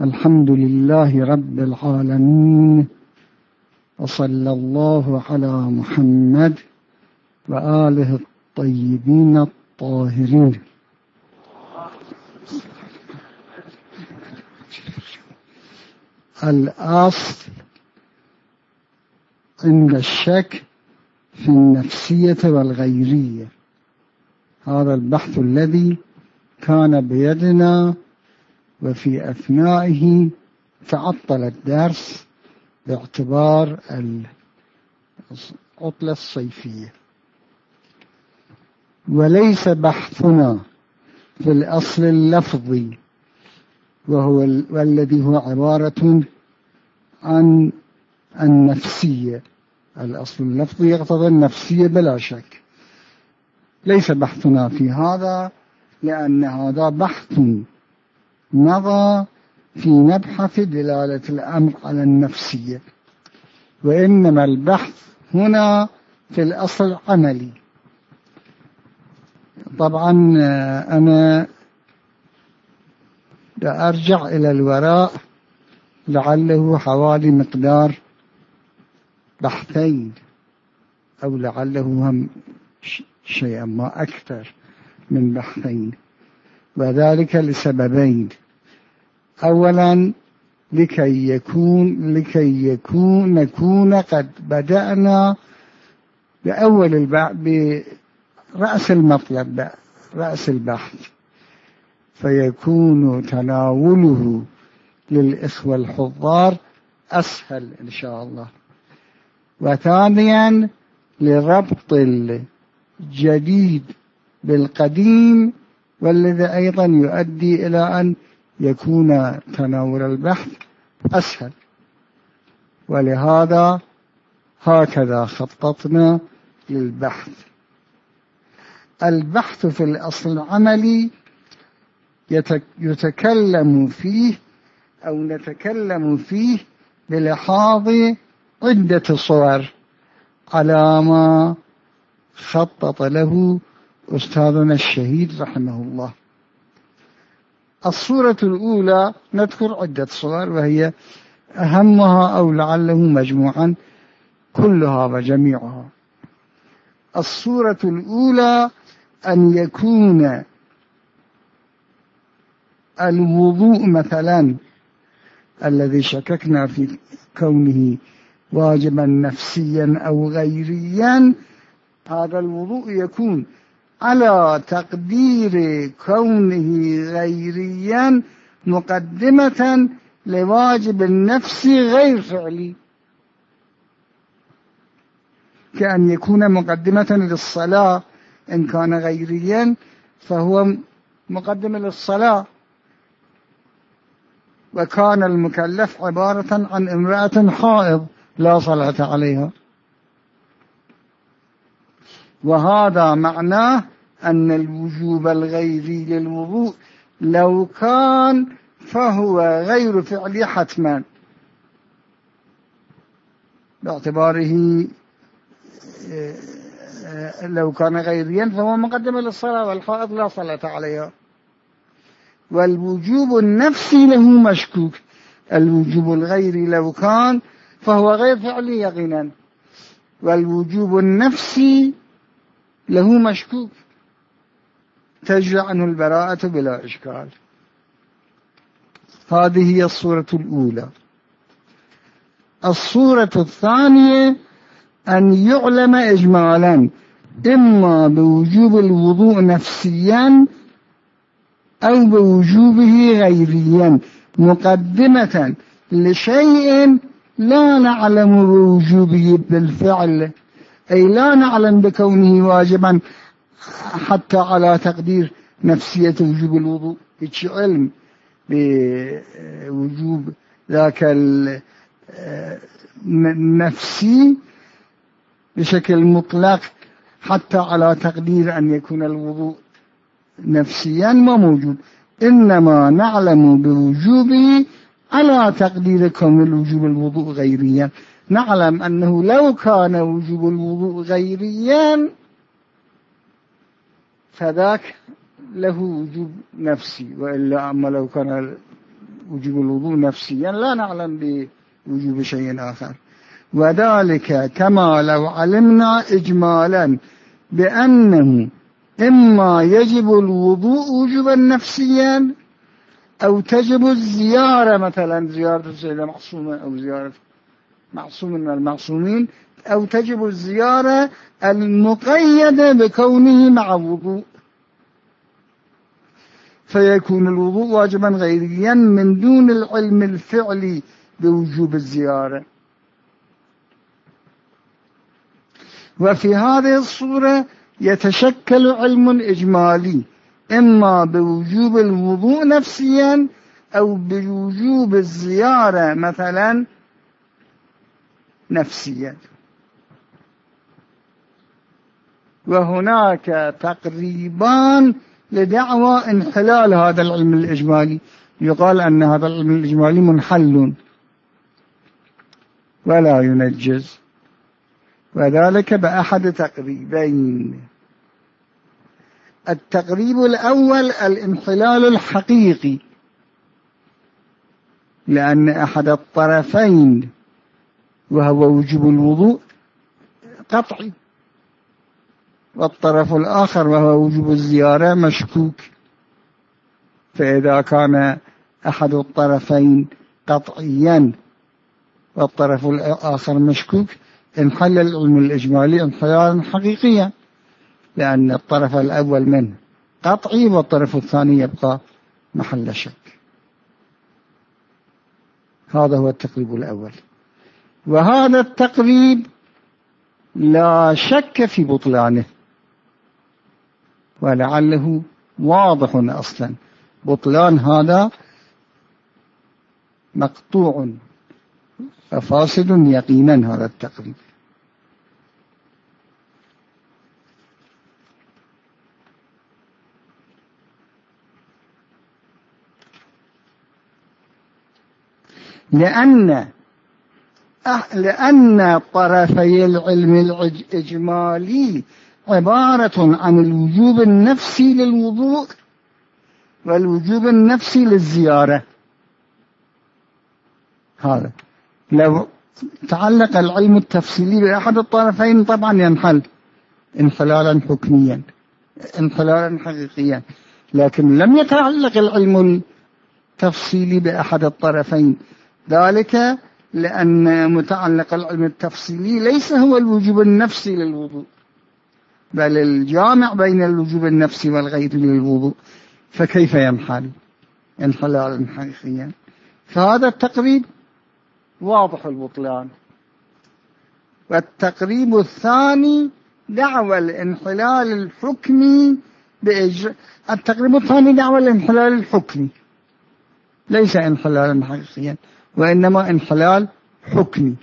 الحمد لله رب العالمين وصلى الله على محمد وآله الطيبين الطاهرين. الأصل عند الشك في النفسية والغيرية. هذا البحث الذي كان بيدنا وفي أثنائه تعطل الدرس باعتبار العطلة الصيفية. وليس بحثنا في الأصل اللفظي وهو والذي هو عبارة عن النفسية. الأصل اللفظي يقتضي النفسية بلا شك. ليس بحثنا في هذا لأن هذا بحث مضى في مبحث دلالة الأمر على النفسية وإنما البحث هنا في الأصل العملي طبعا أنا أرجع إلى الوراء لعله حوالي مقدار بحثين أو لعله هم شيئا ما أكثر من بحثين وذلك لسببين. أولا لكي يكون لكي يكون نكون قد بدأنا بأول البحث برأس المطلب رأس البحث. فيكون تناوله للإخوة الحضار أسهل إن شاء الله. وثانيا لربط الجديد بالقديم والذي أيضا يؤدي إلى أن يكون تناول البحث أسهل. ولهذا هكذا خططنا للبحث. البحث في الأصل العملي يتكلم فيه أو نتكلم فيه بلحاظ عدة صور على ما خطط له أستاذنا الشهيد رحمه الله. الصورة الأولى نذكر عدة صور وهي أهمها أو لعله مجموعا كلها وجميعها. الصورة الأولى أن يكون الوضوء مثلا الذي شككنا في كونه واجبا نفسيا أو غيريا هذا الوضوء يكون على تقدير كونه غيريا مقدمة لواجب النفس غير فعلي. كأن يكون مقدمة للصلاة إن كان غيريا فهو مقدم للصلاة. وكان المكلف عبارة عن امرأة حائض لا صلاة عليها. وهذا معناه أن الوجوب الغيري للوضوء لو كان فهو غير فعلي حتما. باعتباره لو كان غيريا فهو مقدم للصلاة والحائض لا صلاة عليها. والوجوب النفسي له مشكوك. الوجوب الغيري لو كان فهو غير فعلي يقينا. والوجوب النفسي له مشكوك. تجرى عنه البراءة بلا إشكال. هذه هي الصورة الأولى. الصورة الثانية أن يعلم إجمالا إما بوجوب الوضوء نفسيا أو بوجوبه غيريا مقدمة لشيء لا نعلم بوجوبه بالفعل. أي لا نعلم بكونه واجبا حتى على تقدير نفسية وجوب الوضوء. هيك علم بوجوب ذاك النفسي بشكل مطلق حتى على تقدير أن يكون الوضوء نفسيا ما موجود إنما نعلم بوجوبه على تقدير كون الوجوب الوضوء غيريا. نعلم أنه لو كان وجوب الوضوء غيريا فذاك له وجوب نفسي. وإلا أما لو كان وجوب الوضوء نفسيا لا نعلم بوجوب شيء آخر. وذلك كما لو علمنا إجمالا بأنه إما يجب الوضوء وجوبا نفسيا أو تجب الزيارة مثلا زيارة السيدة معصومة أو زيارة معصوم من المعصومين أو تجب الزيارة المقيدة بكونه مع وضوء فيكون الوضوء واجبا غيريا من دون العلم الفعلي بوجوب الزيارة. وفي هذه الصورة يتشكل علم إجمالي إما بوجوب الوضوء نفسيا أو بوجوب الزيارة مثلا نفسيا. وهناك تقريبان لدعوى انحلال هذا العلم الإجمالي. يقال أن هذا العلم الإجمالي منحل ولا ينجز وذلك بأحد تقريبين. التقريب الأول الانحلال الحقيقي لأن أحد الطرفين وهو وجوب الوضوء قطعي. والطرف الآخر وهو وجوب الزيارة مشكوك. فإذا كان أحد الطرفين قطعيا والطرف الآخر مشكوك انحل العلم الإجمالي انحلالا حقيقيا لأن الطرف الأول منه قطعي والطرف الثاني يبقى محل شك. هذا هو التقريب الأول. وهذا التقريب لا شك في بطلانه. ولعله واضح أصلا. بطلان هذا مقطوع. ففاسد يقينا هذا التقريب. لأن لأن طرفي العلم الإجمالي عبارة عن الوجوب النفسي للوضوء والوجوب النفسي للزيارة. هذا. لو تعلق العلم التفصيلي بأحد الطرفين طبعا ينحل انحلالا حكميا انحلالا حقيقيا. لكن لم يتعلق العلم التفصيلي بأحد الطرفين. ذلك لأن متعلق العلم التفصيلي ليس هو الوجوب النفسي للوضوء بل الجامع بين الوجوب النفسي والغير للوضوء. فكيف ينحل؟ انحلالا حقيقيا. فهذا التقريب واضح البطلان. والتقريب الثاني دعوى الانحلال الحكمي بإجراء التقريب الثاني دعوى الانحلال الحكمي ليس انحلالا حقيقيا. وإنما انحلال حكمي.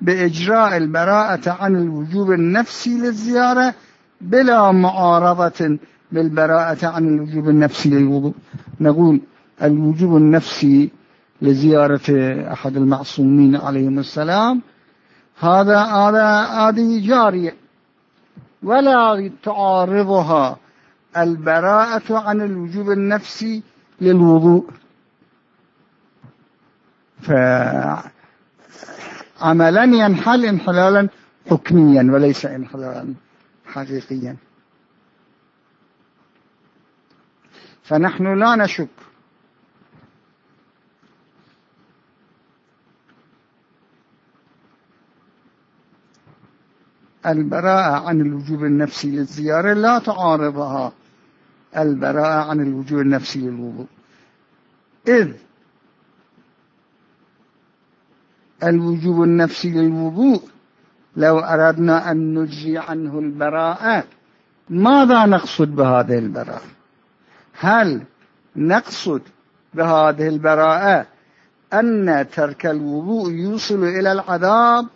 بإجراء البراءة عن الوجوب النفسي للزيارة بلا معارضة بالبراءة عن الوجوب النفسي للوضوء. نقول الوجوب النفسي لزيارة أحد المعصومين عليهم السلام هذا هذا هذه جارية. ولا تعارضها البراءة عن الوجوب النفسي للوضوء. فعملا ينحل انحلالا حكميا وليس انحلالا حقيقيا. فنحن لا نشك البراءة عن الوجوب النفسي للزيارة لا تعارضها البراءة عن الوجوب النفسي للوضوء. إذ الوجوب النفسي للوضوء. لو أردنا أن نجري عنه البراءة ماذا نقصد بهذه البراءة؟ هل نقصد بهذه البراءة أن ترك الوضوء يوصل إلى العذاب؟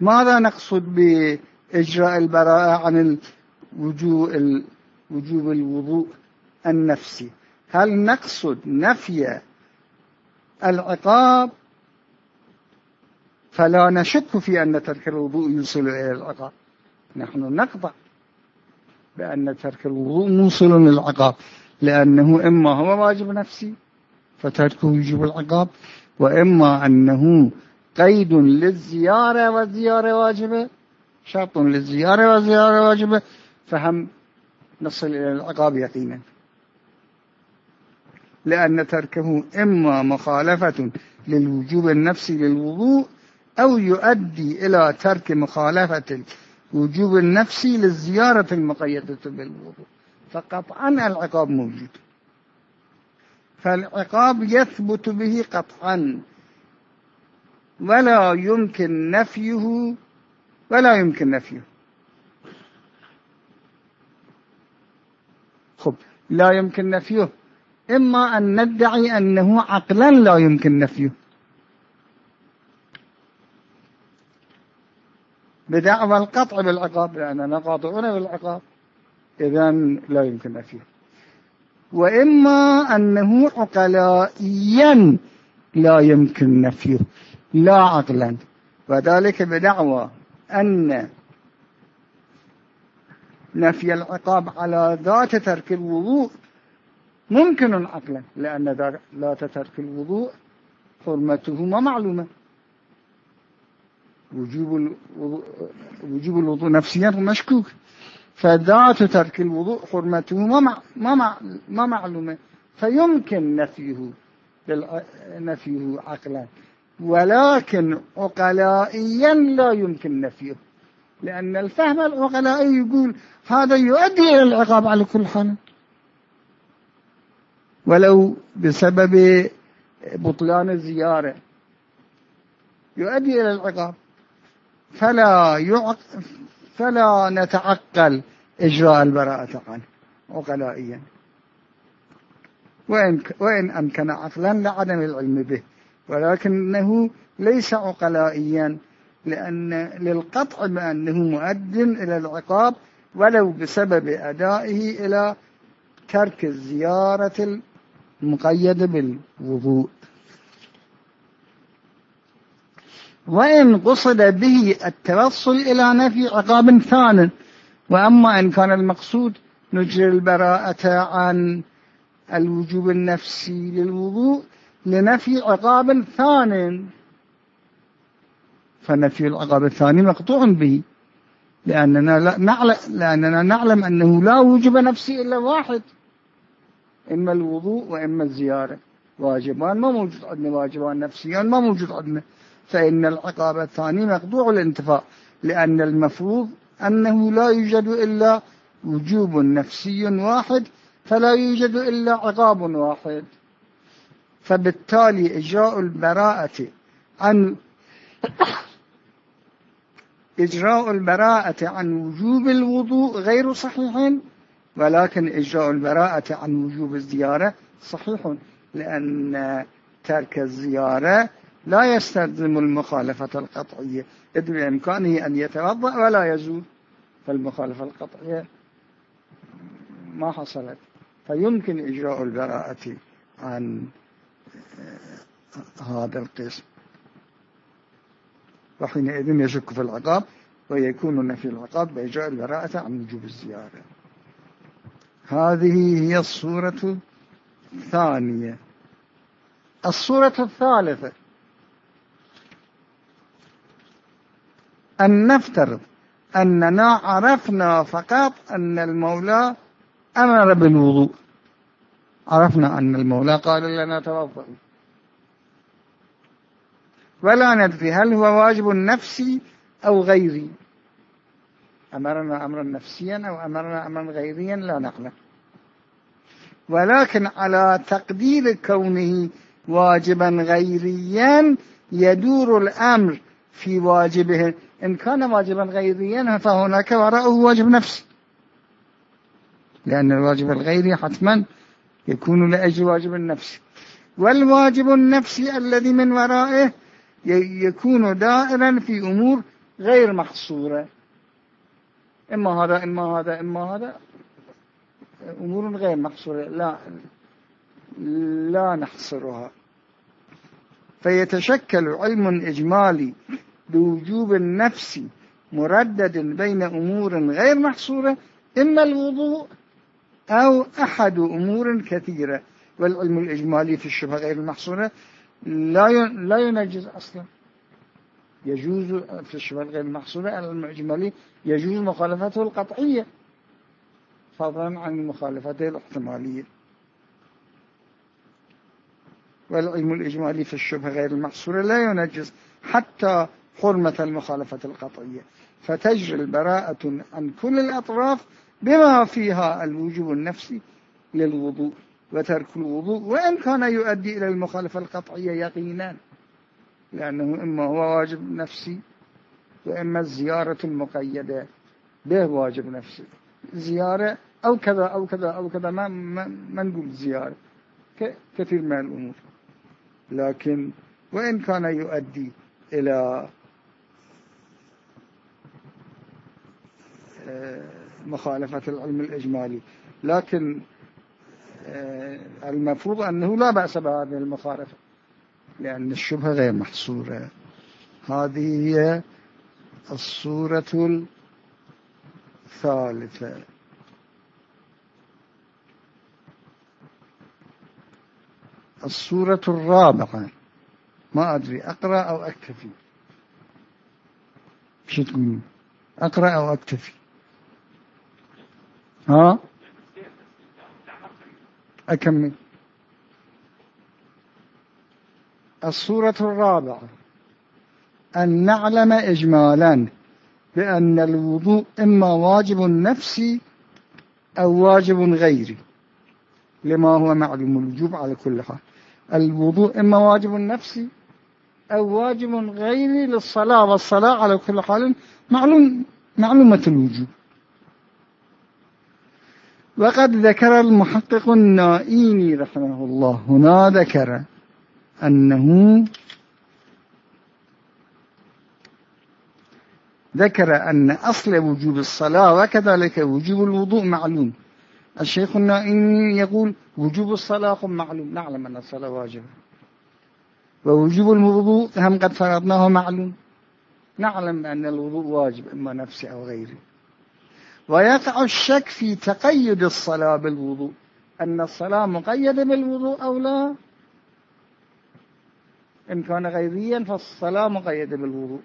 ماذا نقصد بإجراء البراءة عن الوجوب وجوب الوضوء النفسي. هل نقصد نفي العقاب؟ فلا نشك في أن ترك الوضوء يوصل إلى العقاب. نحن نقطع بأن ترك الوضوء موصل للعقاب لأنه إما هو واجب نفسي فتركه يجب العقاب وإما أنه قيد للزيارة والزيارة واجبة شرط للزيارة والزيارة واجبة فهم نصل إلى العقاب يقينا. لأن تركه إما مخالفة للوجوب النفسي للوضوء أو يؤدي إلى ترك مخالفة الوجوب النفسي للزيارة المقيدة بالوضوء. فقطعا العقاب موجود. فالعقاب يثبت به قطعا. ولا يمكن نفيه ولا يمكن نفيه. لا يمكن نفيه. إما أن ندعي أنه عقلا لا يمكن نفيه. بدعوى القطع بالعقاب لأننا قاطعون بالعقاب. إذا لا يمكن نفيه. وإما أنه عقلائيا لا يمكن نفيه. لا عقلا. وذلك بدعوى أن نفي العقاب على ذات ترك الوضوء ممكن عقلا لأن ذات ترك الوضوء حرمته ما معلومة. وجوب الوضوء, وجوب الوضوء نفسيا مشكوك. فذات ترك الوضوء حرمته ما ما ما معلومة. فيمكن نفيه نفيه عقلا. ولكن عقلائيا لا يمكن نفيه. لأن الفهم العقلائي يقول هذا يؤدي إلى العقاب على كل حال. ولو بسبب بطلان الزيارة يؤدي إلى العقاب. فلا يعق فلا نتعقل إجراء البراءة عنه عقلائيا وإن, وإن أمكن عقلا لعدم العلم به ولكنه ليس عقلائيا لأن للقطع بأنه مؤد إلى العقاب ولو بسبب أدائه إلى ترك الزيارة المقيدة بالوضوء. وإن قصد به التوصل إلى نفي عقاب ثان. وأما إن كان المقصود نجري البراءة عن الوجوب النفسي للوضوء لنفي عقاب ثان. فنفي العقاب الثاني مقطوع به. لأننا, لا نعلم لأننا نعلم أنه لا وجب نفسي إلا واحد. إما الوضوء وإما الزيارة. واجبان ما موجود عندنا. واجبان نفسيان ما موجود عندنا. فإن العقاب الثاني مقطوع الانتفاء لأن المفروض أنه لا يوجد إلا وجوب نفسي واحد فلا يوجد إلا عقاب واحد. فبالتالي إجراء البراءة عن إجراء البراءة عن وجوب الوضوء غير صحيح ولكن إجراء البراءة عن وجوب الزيارة صحيح لأن ترك الزيارة لا يستلزم المخالفة القطعية. إذ بإمكانه أن يتوضأ ولا يزول فالمخالفة القطعية ما حصلت. فيمكن إجراء البراءة عن هذا القسم. وحينئذ يشك في العقاب ويكون نفي العقاب بإجراء البراءة عن وجوب الزيارة. هذه هي الصورة الثانية. الصورة الثالثة. أن نفترض أننا عرفنا فقط أن المولى أمر بالوضوء. عرفنا أن المولى قال لنا توضأ. ولا ندري هل هو واجب نفسي أو غيري. أمرنا أمرا نفسيا أو أمرنا أمرا غيريا لا نعلم. ولكن على تقدير كونه واجبا غيريا يدور الأمر في واجبه. إن كان واجبا غيريا فهناك وراءه واجب نفسي لأن الواجب الغيري حتما يكون لأجل واجب النفسي والواجب النفسي الذي من ورائه يكون دائرا في أمور غير محصورة إما هذا إما هذا إما هذا. أمور غير محصورة لا لا نحصرها. فيتشكل علم إجمالي بوجوب النفس مردد بين أمور غير محصورة إما الوضوء أو أحد أمور كثيرة. والعلم الإجمالي في الشبهة غير المحصورة لا لا ينجز أصلا. يجوز في الشبهة غير المحصورة العلم الإجمالي يجوز مخالفته القطعية فضلا عن مخالفته الاحتمالية. والعلم الإجمالي في الشبهة غير المحصورة لا ينجز حتى حرمة المخالفة القطعية. فتجري البراءة عن كل الأطراف بما فيها الوجوب النفسي للوضوء. وترك الوضوء وإن كان يؤدي إلى المخالفة القطعية يقينا لأنه إما هو واجب نفسي وإما الزيارة المقيدة به واجب نفسي. زيارة أو كذا أو كذا أو كذا ما, ما, ما نقول زيارة كثير من الأمور. لكن وإن كان يؤدي إلى آه، مخالفة العلم الإجمالي. لكن المفروض أنه لا بأس بهذه المخالفة لأن الشبهة غير محصورة. هذه هي الصورة الثالثة. الصورة الرابعة. ما أدري أقرأ أو أكتفي؟ شو تقول أقرأ أو أكتفي؟ ها؟ أكمل. الصورة الرابعة. أن نعلم إجمالا بأن الوضوء إما واجب نفسي أو واجب غيري. لما هو معلوم الوجوب على كل حال. الوضوء إما واجب نفسي أو واجب غيري للصلاة والصلاة على كل حال معلوم معلومة الوجوب. وقد ذكر المحقق النائيني رحمه الله هنا ذكر أنه ذكر أن أصل وجوب الصلاة وكذلك وجوب الوضوء معلوم. الشيخ النائيني يقول وجوب الصلاة معلوم نعلم أن الصلاة واجبة. ووجوب الوضوء هم قد فرضناه معلوم. نعلم أن الوضوء واجب إما نفسي أو غيري. ويقع الشك في تقيد الصلاة بالوضوء. أن الصلاة مقيدة بالوضوء أو لا؟ إن كان غيريا فالصلاة مقيدة بالوضوء.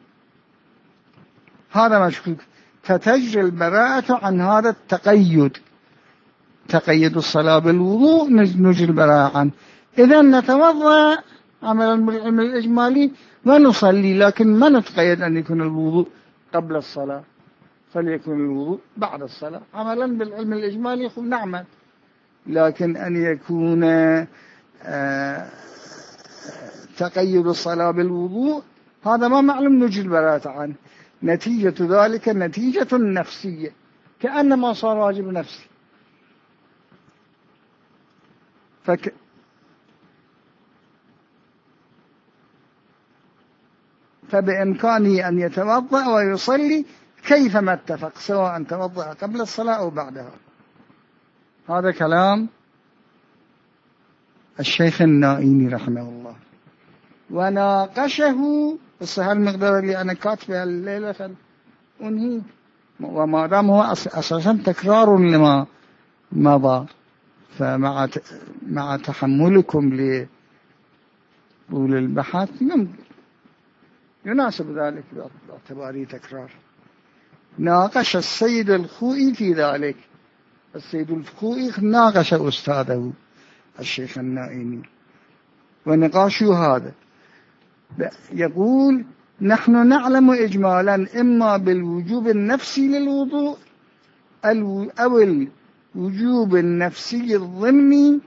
هذا مشكوك فتجري البراءة عن هذا التقيد. تقيد الصلاة بالوضوء نجري البراءة عنه. إذا نتوضأ عملا الإجمالي ونصلي لكن ما نتقيد أن يكون الوضوء قبل الصلاة. فليكن الوضوء بعد الصلاة. عملا بالعلم الإجمالي نعمل. لكن أن يكون آه، تقيد الصلاة بالوضوء هذا ما معلوم نجي البراءة عنه. نتيجة ذلك نتيجة نفسية. كأنما صار واجب نفسي. فك فبإمكانه أن يتوضأ ويصلي كيفما اتفق سواء توضأ قبل الصلاة أو بعدها. هذا كلام الشيخ النائيني رحمه الله. وناقشه بس هالمقدار اللي أنا كاتبه الليلة أنهي. وما دام هو أساسا تكرار لما مضى. فمع مع تحملكم لطول البحث يناسب ذلك باعتباره تكرار. ناقش السيد الخوئي في ذلك. السيد الخوئي ناقش أستاذه الشيخ النائمي. ونقاشه هذا. يقول نحن نعلم إجمالا إما بالوجوب النفسي للوضوء أو الوجوب النفسي الضمني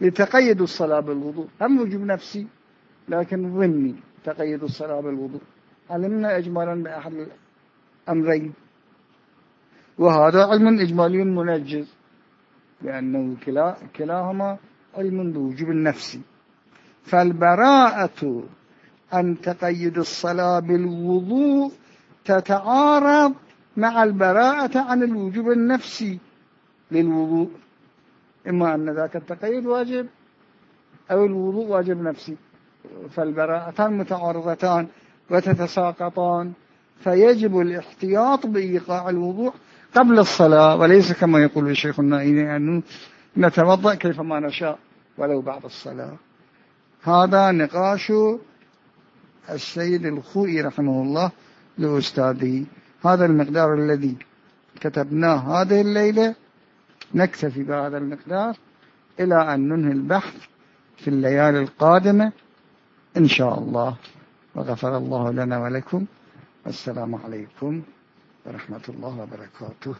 لتقيد الصلاة بالوضوء. هم وجوب نفسي لكن ضمني تقيد الصلاة بالوضوء. علمنا إجمالا بأحد الأمرين وهذا علم إجمالي منجز لأنه كلا كلاهما علم بوجوب النفسي فالبراءة أن تقيد الصلاة بالوضوء تتعارض مع البراءة عن الوجوب النفسي للوضوء. إما أن ذاك التقيد واجب أو الوضوء واجب نفسي. فالبراءتان متعارضتان. وتتساقطان فيجب الاحتياط بإيقاع الوضوء قبل الصلاة. وليس كما يقول الشيخ النائي أنه نتوضأ كيفما نشاء ولو بعد الصلاة. هذا نقاش السيد الخوئي رحمه الله لأستاذه. هذا المقدار الذي كتبناه هذه الليلة. نكتفي بهذا المقدار إلى أن ننهي البحث في الليالي القادمة إن شاء الله. وغفر الله لنا ولكم. السلام عليكم ورحمة الله وبركاته.